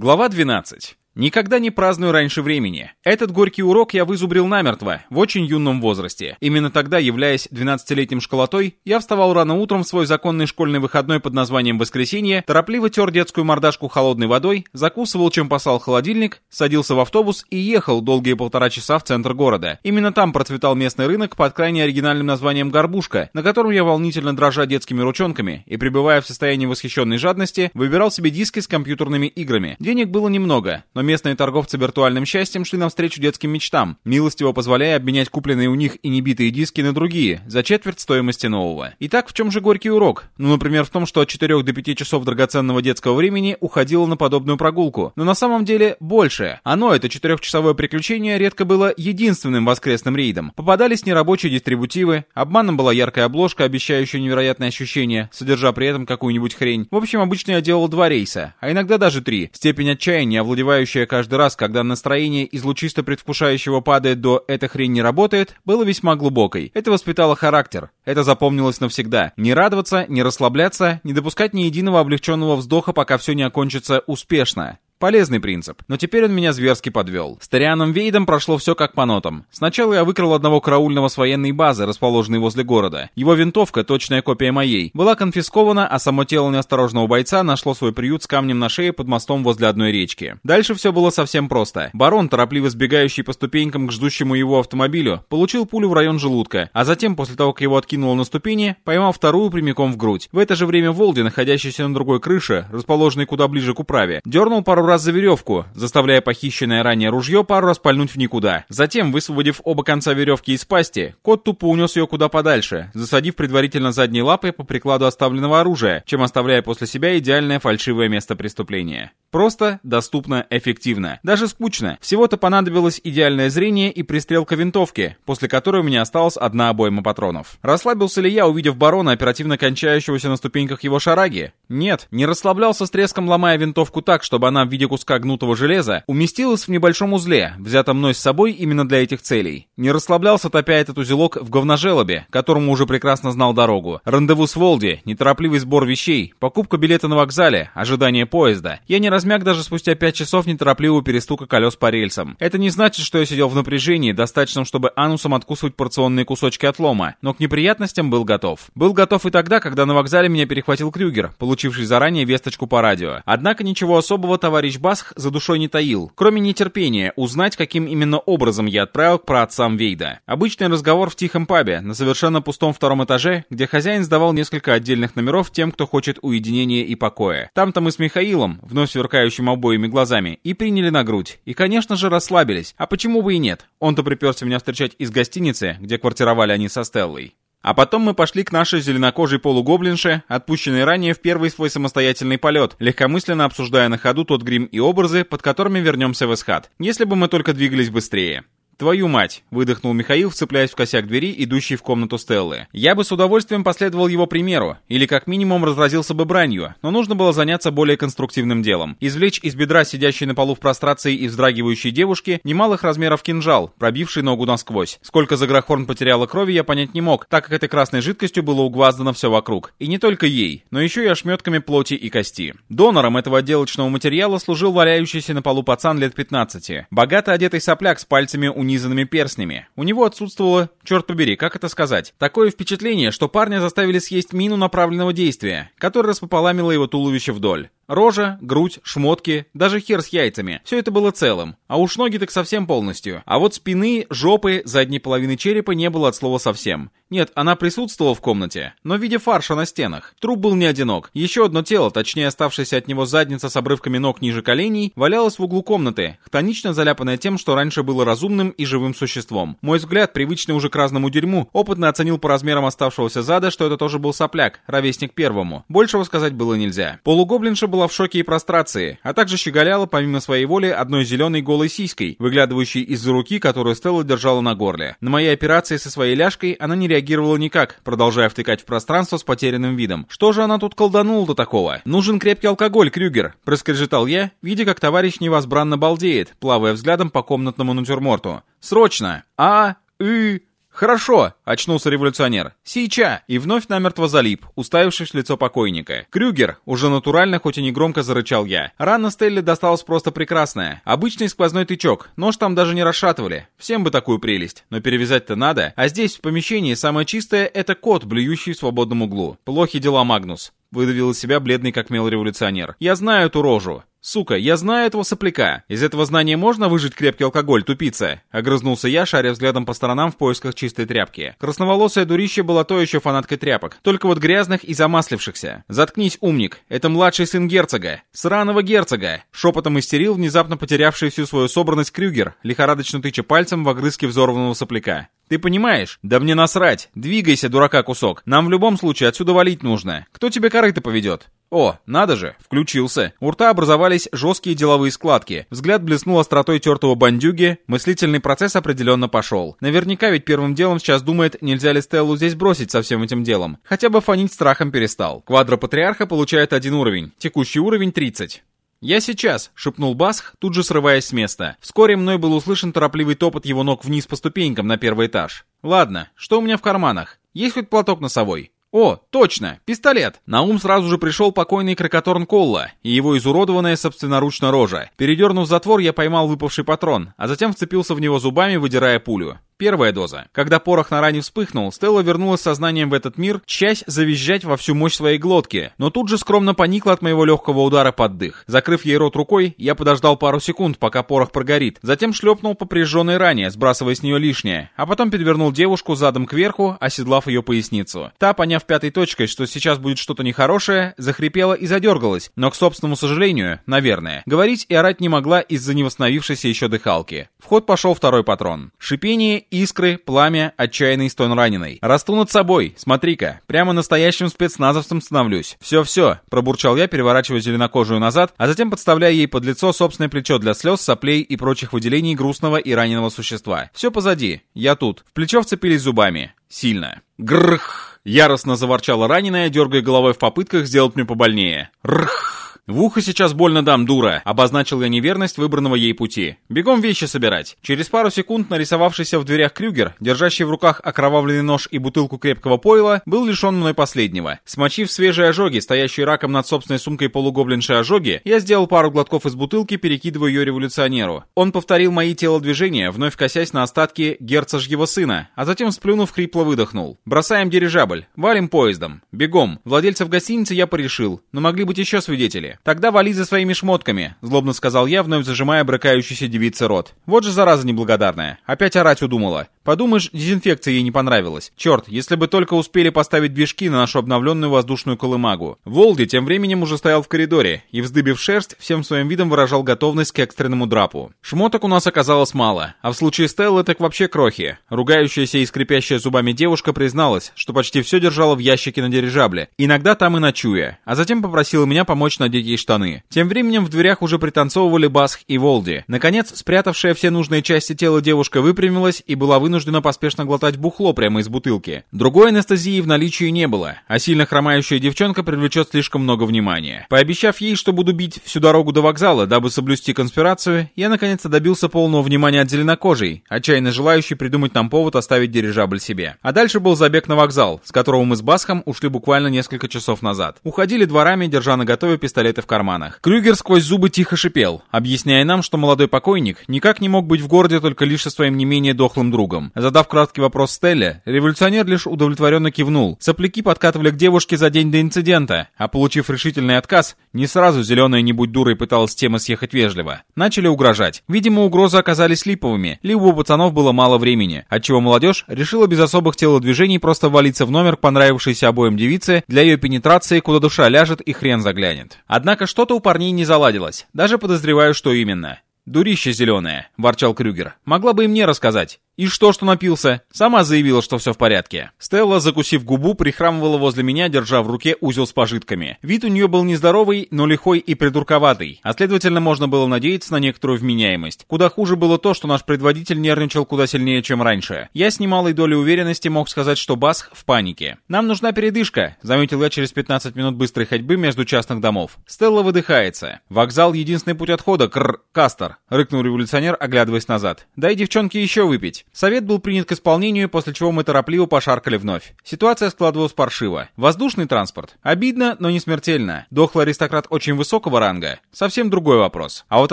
Глава 12. Никогда не праздную раньше времени. Этот горький урок я вызубрил намертво, в очень юном возрасте. Именно тогда, являясь 12-летним школотой, я вставал рано утром в свой законный школьный выходной под названием «Воскресенье», торопливо тер детскую мордашку холодной водой, закусывал, чем посал холодильник, садился в автобус и ехал долгие полтора часа в центр города. Именно там процветал местный рынок под крайне оригинальным названием «Горбушка», на котором я волнительно дрожа детскими ручонками и пребывая в состоянии восхищенной жадности, выбирал себе диски с компьютерными играми. Денег было немного, но местные торговцы виртуальным счастьем шли навстречу детским мечтам, милостиво позволяя обменять купленные у них и небитые диски на другие, за четверть стоимости нового. Итак, в чем же горький урок? Ну, например, в том, что от 4 до 5 часов драгоценного детского времени уходило на подобную прогулку. Но на самом деле больше. Оно, это четырехчасовое приключение, редко было единственным воскресным рейдом. Попадались нерабочие дистрибутивы, обманом была яркая обложка, обещающая невероятные ощущения, содержа при этом какую-нибудь хрень. В общем, обычно я делал два рейса, а иногда даже три. Степень отчаяния, овладевающая происходящее каждый раз, когда настроение из лучисто предвкушающего падает до «эта хрень не работает», было весьма глубокой. Это воспитало характер. Это запомнилось навсегда. Не радоваться, не расслабляться, не допускать ни единого облегченного вздоха, пока все не окончится успешно. Полезный принцип, но теперь он меня зверски подвел. С Торианом Вейдом прошло все как по нотам. Сначала я выкрал одного караульного с военной базы, расположенной возле города. Его винтовка, точная копия моей, была конфискована, а само тело неосторожного бойца нашло свой приют с камнем на шее под мостом возле одной речки. Дальше все было совсем просто. Барон, торопливо сбегающий по ступенькам к ждущему его автомобилю, получил пулю в район желудка, а затем, после того, как его откинуло на ступени, поймал вторую прямиком в грудь. В это же время Волди, находящийся на другой крыше, расположенной куда ближе к управе, дернул пару раз за веревку, заставляя похищенное ранее ружье пару раз пальнуть в никуда. Затем, высвободив оба конца веревки из пасти, кот тупо унес ее куда подальше, засадив предварительно задней лапой по прикладу оставленного оружия, чем оставляя после себя идеальное фальшивое место преступления. Просто, доступно, эффективно. Даже скучно. Всего-то понадобилось идеальное зрение и пристрелка винтовки, после которой у меня осталась одна обойма патронов. Расслабился ли я, увидев барона, оперативно кончающегося на ступеньках его шараги? Нет, не расслаблялся с треском, ломая винтовку так, чтобы она в виде куска гнутого железа уместилась в небольшом узле, взятом мной с собой именно для этих целей. Не расслаблялся, топя этот узелок в говножелобе, которому уже прекрасно знал дорогу. Рандеву с Волди, неторопливый сбор вещей, покупка билета на вокзале, ожидание поезда. Я не размяк даже спустя пять часов неторопливого перестука колес по рельсам. Это не значит, что я сидел в напряжении, достаточном, чтобы анусом откусывать порционные кусочки отлома, но к неприятностям был готов. Был готов и тогда, когда на вокзале меня перехватил Крюгер, получивший заранее весточку по радио. Однако ничего особого товарищ Басх за душой не таил, кроме нетерпения узнать, каким именно образом я отправил к праотцам Вейда. Обычный разговор в тихом пабе, на совершенно пустом втором этаже, где хозяин сдавал несколько отдельных номеров тем, кто хочет уединения и покоя. Там-то мы с Михаилом, вновь сверкающим обоими глазами, и приняли на грудь. И, конечно же, расслабились. А почему бы и нет? Он-то приперся меня встречать из гостиницы, где квартировали они со Стеллой. А потом мы пошли к нашей зеленокожей полугоблинше, отпущенной ранее в первый свой самостоятельный полет, легкомысленно обсуждая на ходу тот грим и образы, под которыми вернемся в Эсхат. Если бы мы только двигались быстрее. «Твою мать!» — выдохнул Михаил, вцепляясь в косяк двери, идущей в комнату Стеллы. «Я бы с удовольствием последовал его примеру, или как минимум разразился бы бранью, но нужно было заняться более конструктивным делом. Извлечь из бедра сидящей на полу в прострации и вздрагивающей девушки немалых размеров кинжал, пробивший ногу насквозь. Сколько Заграхорн потеряла крови, я понять не мог, так как этой красной жидкостью было угваздано все вокруг. И не только ей, но еще и ошметками плоти и кости. Донором этого отделочного материала служил валяющийся на полу пацан лет 15. Богато одетый сопляк с пальцами у унизанными перстнями. У него отсутствовало, черт побери, как это сказать, такое впечатление, что парня заставили съесть мину направленного действия, которая распополамила его туловище вдоль. Рожа, грудь, шмотки, даже хер с яйцами. Все это было целым. А уж ноги так совсем полностью. А вот спины, жопы, задней половины черепа не было от слова совсем. Нет, она присутствовала в комнате, но в виде фарша на стенах. Труп был не одинок. Еще одно тело, точнее оставшаяся от него задница с обрывками ног ниже коленей, валялось в углу комнаты, хтонично заляпанное тем, что раньше было разумным и живым существом. Мой взгляд, привычный уже к разному дерьму, опытно оценил по размерам оставшегося зада, что это тоже был сопляк, ровесник первому. Большего сказать было нельзя. Полугоблинша была была в шоке и прострации, а также щеголяла, помимо своей воли, одной зеленой голой сиськой, выглядывающей из-за руки, которую Стелла держала на горле. На моей операции со своей ляжкой она не реагировала никак, продолжая втыкать в пространство с потерянным видом. Что же она тут колданула до такого? Нужен крепкий алкоголь, Крюгер, проскрежетал я, видя, как товарищ невозбранно балдеет, плавая взглядом по комнатному натюрморту. Срочно! А, и, «Хорошо!» — очнулся революционер. «Сейчас!» И вновь намертво залип, уставившись в лицо покойника. «Крюгер!» — уже натурально, хоть и не громко зарычал я. Рана Стелле досталась просто прекрасная. Обычный сквозной тычок, нож там даже не расшатывали. Всем бы такую прелесть. Но перевязать-то надо. А здесь, в помещении, самое чистое — это кот, блюющий в свободном углу. Плохи дела, Магнус. Выдавил из себя бледный как мел революционер. «Я знаю эту рожу. «Сука, я знаю этого сопляка. Из этого знания можно выжить крепкий алкоголь, тупица?» Огрызнулся я, шаря взглядом по сторонам в поисках чистой тряпки. Красноволосая дурище была то еще фанаткой тряпок, только вот грязных и замаслившихся. «Заткнись, умник, это младший сын герцога. Сраного герцога!» Шепотом истерил внезапно потерявший всю свою собранность Крюгер, лихорадочно тыча пальцем в огрызке взорванного сопляка. Ты понимаешь? Да мне насрать. Двигайся, дурака кусок. Нам в любом случае отсюда валить нужно. Кто тебе корыто поведет? О, надо же, включился. У рта образовались жесткие деловые складки. Взгляд блеснул остротой тертого бандюги. Мыслительный процесс определенно пошел. Наверняка ведь первым делом сейчас думает, нельзя ли Стеллу здесь бросить со всем этим делом. Хотя бы фонить страхом перестал. Квадропатриарха получает один уровень. Текущий уровень 30. «Я сейчас!» — шепнул Басх, тут же срываясь с места. Вскоре мной был услышан торопливый топот его ног вниз по ступенькам на первый этаж. «Ладно, что у меня в карманах? Есть хоть платок носовой?» О, точно, пистолет. На ум сразу же пришел покойный Кракаторн Колла и его изуродованная собственноручно рожа. Передернув затвор, я поймал выпавший патрон, а затем вцепился в него зубами, выдирая пулю. Первая доза. Когда порох на ране вспыхнул, Стелла вернулась сознанием в этот мир, часть завизжать во всю мощь своей глотки, но тут же скромно поникла от моего легкого удара под дых. Закрыв ей рот рукой, я подождал пару секунд, пока порох прогорит, затем шлепнул по прижженной ране, сбрасывая с нее лишнее, а потом перевернул девушку задом кверху, оседлав ее поясницу. Та, поняв пятой точкой, что сейчас будет что-то нехорошее, захрипела и задергалась, но, к собственному сожалению, наверное, говорить и орать не могла из-за невосстановившейся еще дыхалки. В ход пошел второй патрон. Шипение искры, пламя, отчаянный стон раненый. Расту над собой, смотри-ка, прямо настоящим спецназовцем становлюсь. Все-все, пробурчал я, переворачивая зеленокожую назад, а затем подставляя ей под лицо собственное плечо для слез, соплей и прочих выделений грустного и раненого существа. Все позади, я тут. В плечо вцепились зубами. Сильно. Грх! Яростно заворчала раненая, дергая головой в попытках сделать мне побольнее. Рх! «В ухо сейчас больно дам, дура!» — обозначил я неверность выбранного ей пути. «Бегом вещи собирать!» Через пару секунд нарисовавшийся в дверях Крюгер, держащий в руках окровавленный нож и бутылку крепкого пойла, был лишен мной последнего. Смочив свежие ожоги, стоящие раком над собственной сумкой полугоблиншей ожоги, я сделал пару глотков из бутылки, перекидывая ее революционеру. Он повторил мои телодвижения, вновь косясь на остатки герцожьего сына, а затем, сплюнув, хрипло выдохнул. «Бросаем дирижабль, валим поездом, бегом!» Владельцев гостиницы я порешил, но могли быть еще свидетели. «Тогда вали за своими шмотками», — злобно сказал я, вновь зажимая брыкающийся девице рот. «Вот же зараза неблагодарная. Опять орать удумала. Подумаешь, дезинфекция ей не понравилась. Черт, если бы только успели поставить движки на нашу обновленную воздушную колымагу». Волди тем временем уже стоял в коридоре и, вздыбив шерсть, всем своим видом выражал готовность к экстренному драпу. Шмоток у нас оказалось мало, а в случае Стеллы так вообще крохи. Ругающаяся и скрипящая зубами девушка призналась, что почти все держала в ящике на дирижабле, иногда там и ночуя, а затем попросила меня помочь надеть ей штаны. Тем временем в дверях уже пританцовывали Басх и Волди. Наконец, спрятавшая все нужные части тела девушка выпрямилась и была вынуждена поспешно глотать бухло прямо из бутылки. Другой анестезии в наличии не было, а сильно хромающая девчонка привлечет слишком много внимания. Пообещав ей, что буду бить всю дорогу до вокзала, дабы соблюсти конспирацию, я наконец-то добился полного внимания от зеленокожей, отчаянно желающей придумать нам повод оставить дирижабль себе. А дальше был забег на вокзал, с которого мы с Басхом ушли буквально несколько часов назад. Уходили дворами, держа на готове пистолеты в карманах. Крюгер сквозь зубы тихо шипел, объясняя нам, что молодой покойник никак не мог быть в городе только лишь со своим не менее дохлым другом. Задав краткий вопрос Стелле, революционер лишь удовлетворенно кивнул. Сопляки подкатывали к девушке за день до инцидента, а получив решительный отказ, не сразу зеленая не будь дурой пыталась с темы съехать вежливо. Начали угрожать. Видимо, угрозы оказались липовыми, либо у пацанов было мало времени, отчего молодежь решила без особых телодвижений просто валиться в номер понравившейся обоим девице для ее пенетрации, куда душа ляжет и хрен заглянет. Однако что-то у парней не заладилось. Даже подозреваю, что именно. «Дурище зеленое», — ворчал Крюгер. «Могла бы и мне рассказать». «И что, что напился?» Сама заявила, что все в порядке. Стелла, закусив губу, прихрамывала возле меня, держа в руке узел с пожитками. Вид у нее был нездоровый, но лихой и придурковатый, а следовательно можно было надеяться на некоторую вменяемость. Куда хуже было то, что наш предводитель нервничал куда сильнее, чем раньше. Я с немалой долей уверенности мог сказать, что Басх в панике. «Нам нужна передышка», — заметил я через 15 минут быстрой ходьбы между частных домов. Стелла выдыхается. «Вокзал — единственный путь отхода, кр... Кастер», — рыкнул революционер, оглядываясь назад. «Дай девчонке еще выпить». Совет был принят к исполнению, после чего мы торопливо пошаркали вновь. Ситуация складывалась паршиво. Воздушный транспорт. Обидно, но не смертельно. Дохлый аристократ очень высокого ранга. Совсем другой вопрос. А вот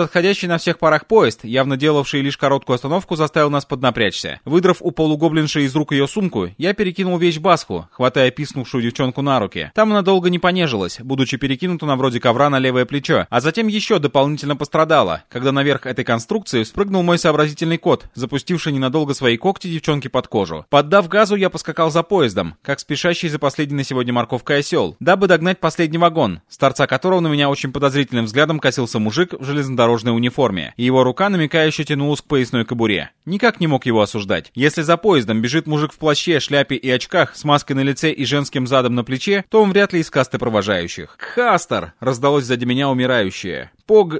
отходящий на всех парах поезд, явно делавший лишь короткую остановку, заставил нас поднапрячься. Выдрав у полугоблинши из рук ее сумку, я перекинул вещь Басху, хватая писнувшую девчонку на руки. Там она долго не понежилась, будучи перекинута на вроде ковра на левое плечо, а затем еще дополнительно пострадала, когда наверх этой конструкции спрыгнул мой сообразительный кот, запустивший ненадолго свои когти девчонке под кожу. Поддав газу, я поскакал за поездом, как спешащий за последней на сегодня морковкой осел, дабы догнать последний вагон, с торца которого на меня очень подозрительным взглядом косился мужик в железнодорожной униформе, и его рука намекающе тянулась к поясной кобуре. Никак не мог его осуждать. Если за поездом бежит мужик в плаще, шляпе и очках, с маской на лице и женским задом на плече, то он вряд ли из касты провожающих. «Хастер!» — раздалось сзади меня умирающее. «Пог...»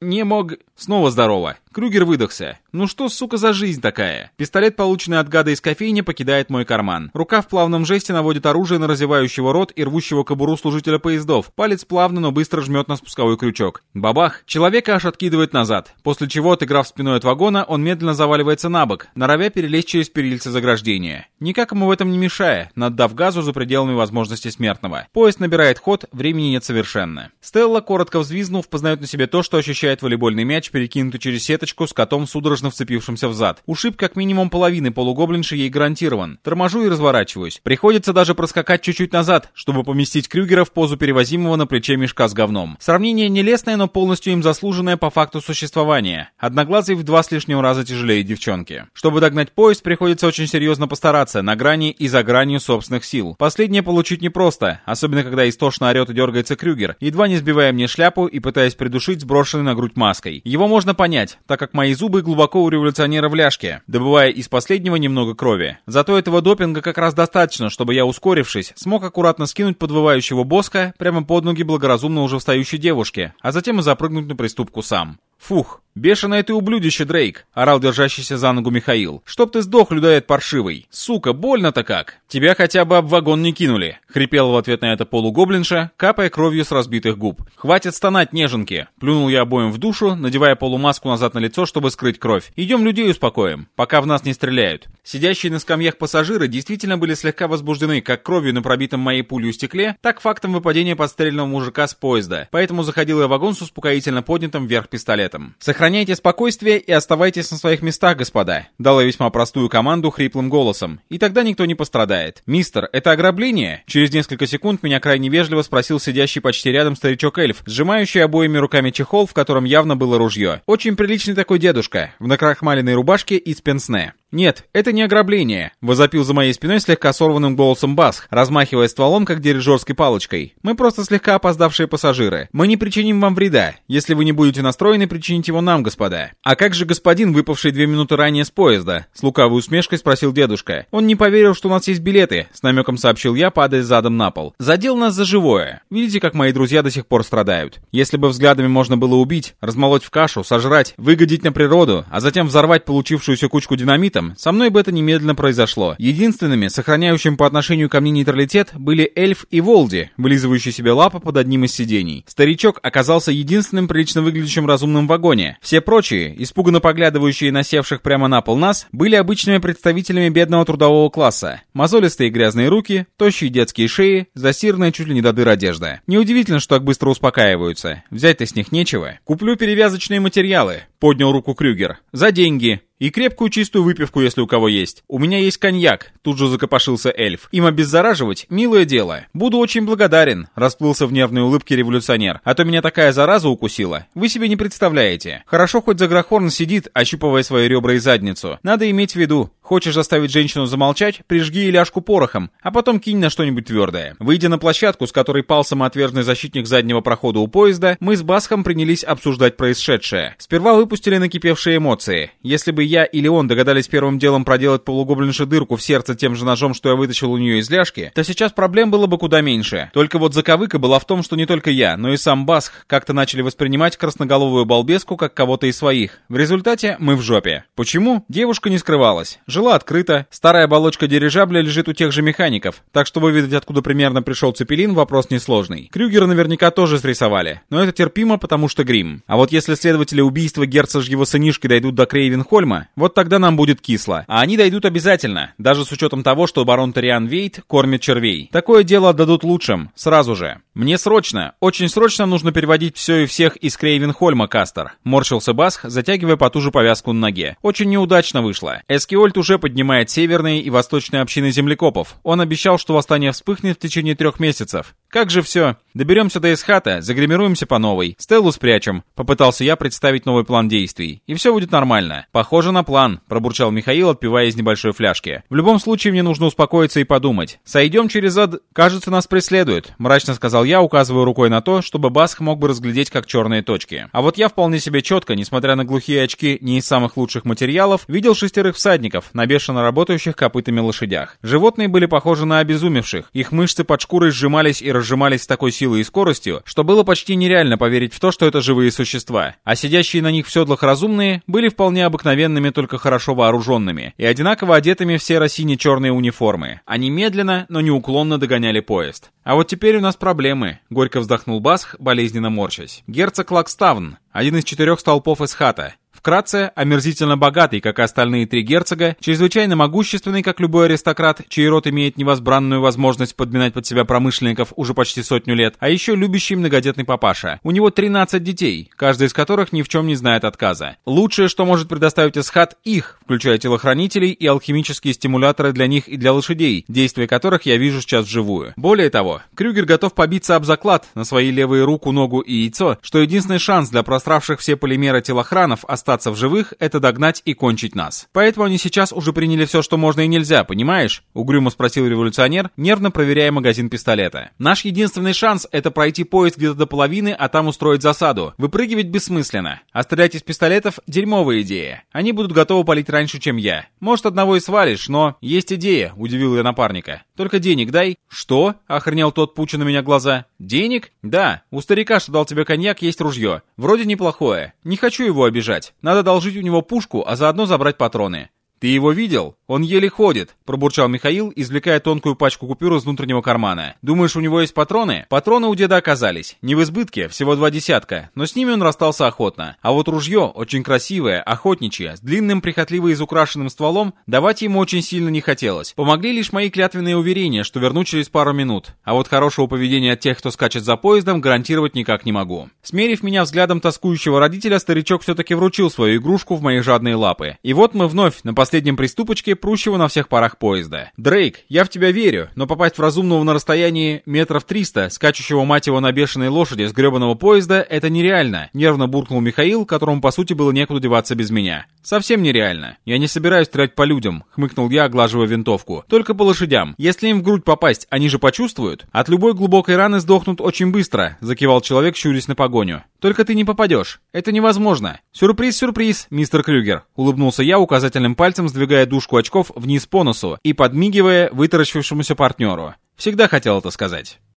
«Не мог...» Снова здорово. Крюгер выдохся. Ну что, сука, за жизнь такая? Пистолет, полученный от гада из кофейни, покидает мой карман. Рука в плавном жесте наводит оружие на разевающего рот и рвущего кобуру служителя поездов. Палец плавно, но быстро жмет на спусковой крючок. Бабах! Человека аж откидывает назад. После чего, отыграв спиной от вагона, он медленно заваливается на бок, норовя перелезть через перильцы заграждения. Никак ему в этом не мешая, наддав газу за пределами возможностей смертного. Поезд набирает ход, времени нет совершенно. Стелла, коротко взвизнув, познает на себе то, что ощущает волейбольный мяч, перекинутый через сеточку с котом, судорожно вцепившимся в зад. Ушиб как минимум половины полугоблинши ей гарантирован. Торможу и разворачиваюсь. Приходится даже проскакать чуть-чуть назад, чтобы поместить Крюгера в позу перевозимого на плече мешка с говном. Сравнение нелестное, но полностью им заслуженное по факту существования. Одноглазый в два с лишним раза тяжелее девчонки. Чтобы догнать поезд, приходится очень серьезно постараться, на грани и за гранью собственных сил. Последнее получить непросто, особенно когда истошно орет и дергается Крюгер, едва не сбивая мне шляпу и пытаясь придушить сброшенной на грудь маской. Его можно понять, так как мои зубы глубоко у революционера в ляжке, добывая из последнего немного крови. Зато этого допинга как раз достаточно, чтобы я, ускорившись, смог аккуратно скинуть подвывающего боска прямо под ноги благоразумно уже встающей девушке, а затем и запрыгнуть на приступку сам. Фух, бешеное ты ублюдище, Дрейк, орал держащийся за ногу Михаил. Чтоб ты сдох, людоед паршивый. Сука, больно-то как. Тебя хотя бы об вагон не кинули, хрипел в ответ на это полугоблинша, капая кровью с разбитых губ. Хватит стонать, неженки. Плюнул я обоим в душу, надевая полумаску назад на лицо, чтобы скрыть кровь. Идем людей успокоим, пока в нас не стреляют. Сидящие на скамьях пассажиры действительно были слегка возбуждены как кровью на пробитом моей пулью стекле, так фактом выпадения подстреленного мужика с поезда. Поэтому заходил я в вагон с успокоительно поднятым вверх пистолетом пистолетом. «Сохраняйте спокойствие и оставайтесь на своих местах, господа», — дала весьма простую команду хриплым голосом. «И тогда никто не пострадает». «Мистер, это ограбление?» Через несколько секунд меня крайне вежливо спросил сидящий почти рядом старичок-эльф, сжимающий обоими руками чехол, в котором явно было ружье. Очень приличный такой дедушка, в накрахмаленной рубашке из пенсне. «Нет, это не ограбление», — возопил за моей спиной слегка сорванным голосом Басх, размахивая стволом, как дирижерской палочкой. «Мы просто слегка опоздавшие пассажиры. Мы не причиним вам вреда, если вы не будете настроены причинить его нам, господа». «А как же господин, выпавший две минуты ранее с поезда?» — с лукавой усмешкой спросил дедушка. «Он не поверил, что у нас есть билеты», — с намеком сообщил я, падая задом на пол. «Задел нас за живое. Видите, как мои друзья до сих пор страдают. Если бы взглядами можно было убить, размолоть в кашу, сожрать, выгодить на природу, а затем взорвать получившуюся кучку динамита, этом, со мной бы это немедленно произошло. Единственными, сохраняющими по отношению ко мне нейтралитет, были эльф и Волди, вылизывающие себе лапы под одним из сидений. Старичок оказался единственным прилично выглядящим разумным в вагоне. Все прочие, испуганно поглядывающие на севших прямо на пол нас, были обычными представителями бедного трудового класса. Мозолистые грязные руки, тощие детские шеи, засирная чуть ли не до дыр одежда. Неудивительно, что так быстро успокаиваются. Взять-то с них нечего. Куплю перевязочные материалы. Поднял руку Крюгер. За деньги. И крепкую чистую выпивку, если у кого есть. У меня есть коньяк, тут же закопошился эльф. Им обеззараживать — милое дело. Буду очень благодарен, расплылся в нервной улыбке революционер. А то меня такая зараза укусила. Вы себе не представляете. Хорошо хоть Заграхорн сидит, ощупывая свои ребра и задницу. Надо иметь в виду, Хочешь заставить женщину замолчать, прижги ляжку порохом, а потом кинь на что-нибудь твердое. Выйдя на площадку, с которой пал самоотверженный защитник заднего прохода у поезда, мы с Басхом принялись обсуждать происшедшее. Сперва выпустили накипевшие эмоции. Если бы я или он догадались первым делом проделать полугоблинше дырку в сердце тем же ножом, что я вытащил у нее из ляжки, то сейчас проблем было бы куда меньше. Только вот заковыка была в том, что не только я, но и сам Басх как-то начали воспринимать красноголовую балбеску как кого-то из своих. В результате мы в жопе. Почему? Девушка не скрывалась Жила открыто, старая оболочка дирижабля лежит у тех же механиков, так что выведать, откуда примерно пришел Цепелин, вопрос несложный. Крюгера наверняка тоже срисовали, но это терпимо, потому что грим. А вот если следователи убийства герцожьего сынишки дойдут до Крейвенхольма, вот тогда нам будет кисло. А они дойдут обязательно, даже с учетом того, что барон Ториан Вейт кормит червей. Такое дело отдадут лучшим, сразу же. Мне срочно, очень срочно нужно переводить все и всех из Крейвенхольма, Кастер. Морщился Басх, затягивая потуже повязку на ноге. Очень неудачно вышло. Эскиольд уже поднимает северные и восточные общины землекопов. Он обещал, что восстание вспыхнет в течение трех месяцев. Как же все? Доберемся до Эсхата, загримируемся по новой. Стеллу спрячем. Попытался я представить новый план действий. И все будет нормально. Похоже на план, пробурчал Михаил, отпивая из небольшой фляжки. В любом случае мне нужно успокоиться и подумать. Сойдем через ад... Кажется, нас преследуют, мрачно сказал я, указывая рукой на то, чтобы Басх мог бы разглядеть как черные точки. А вот я вполне себе четко, несмотря на глухие очки не из самых лучших материалов, видел шестерых всадников, на бешено работающих копытами лошадях. Животные были похожи на обезумевших. Их мышцы под шкурой сжимались и разжимались с такой силой и скоростью, что было почти нереально поверить в то, что это живые существа. А сидящие на них в седлах разумные были вполне обыкновенными, только хорошо вооруженными, и одинаково одетыми в серо-сине-черные униформы. Они медленно, но неуклонно догоняли поезд. А вот теперь у нас проблемы, горько вздохнул Басх, болезненно морщась. Герцог Лакставн, один из четырех столпов из хата. Вкратце, омерзительно богатый, как и остальные три герцога, чрезвычайно могущественный, как любой аристократ, чей род имеет невозбранную возможность подминать под себя промышленников уже почти сотню лет, а еще любящий многодетный папаша. У него 13 детей, каждый из которых ни в чем не знает отказа. Лучшее, что может предоставить Эсхат, их, включая телохранителей и алхимические стимуляторы для них и для лошадей, действия которых я вижу сейчас вживую. Более того, Крюгер готов побиться об заклад на свои левые руку, ногу и яйцо, что единственный шанс для простравших все полимеры телохранов остаться в живых — это догнать и кончить нас. Поэтому они сейчас уже приняли все, что можно и нельзя, понимаешь? Угрюмо спросил революционер, нервно проверяя магазин пистолета. Наш единственный шанс — это пройти поезд где-то до половины, а там устроить засаду. Выпрыгивать бессмысленно. А стрелять из пистолетов — дерьмовая идея. Они будут готовы палить раньше, чем я. Может, одного и свалишь, но... Есть идея, удивил я напарника. Только денег дай. Что? Охренел тот, пуча на меня глаза. Денег? Да. У старика, что дал тебе коньяк, есть ружье. Вроде неплохое. Не хочу его обижать. Надо должить у него пушку, а заодно забрать патроны. «Ты его видел? Он еле ходит», — пробурчал Михаил, извлекая тонкую пачку купюр из внутреннего кармана. «Думаешь, у него есть патроны?» Патроны у деда оказались. Не в избытке, всего два десятка, но с ними он расстался охотно. А вот ружье, очень красивое, охотничье, с длинным, прихотливо изукрашенным стволом, давать ему очень сильно не хотелось. Помогли лишь мои клятвенные уверения, что верну через пару минут. А вот хорошего поведения от тех, кто скачет за поездом, гарантировать никак не могу. Смерив меня взглядом тоскующего родителя, старичок все-таки вручил свою игрушку в мои жадные лапы. И вот мы вновь на последнем приступочке, прущего на всех парах поезда. «Дрейк, я в тебя верю, но попасть в разумного на расстоянии метров 300, скачущего мать его на бешеной лошади с гребаного поезда, это нереально», нервно буркнул Михаил, которому по сути было некуда деваться без меня. «Совсем нереально. Я не собираюсь стрелять по людям», — хмыкнул я, оглаживая винтовку. «Только по лошадям. Если им в грудь попасть, они же почувствуют. От любой глубокой раны сдохнут очень быстро», — закивал человек, щурясь на погоню. «Только ты не попадешь. Это невозможно. Сюрприз-сюрприз, мистер Крюгер», — улыбнулся я указательным пальцем, сдвигая продвигая дужку очков вниз по носу и подмигивая вытаращившемуся партнеру. Всегда хотел это сказать.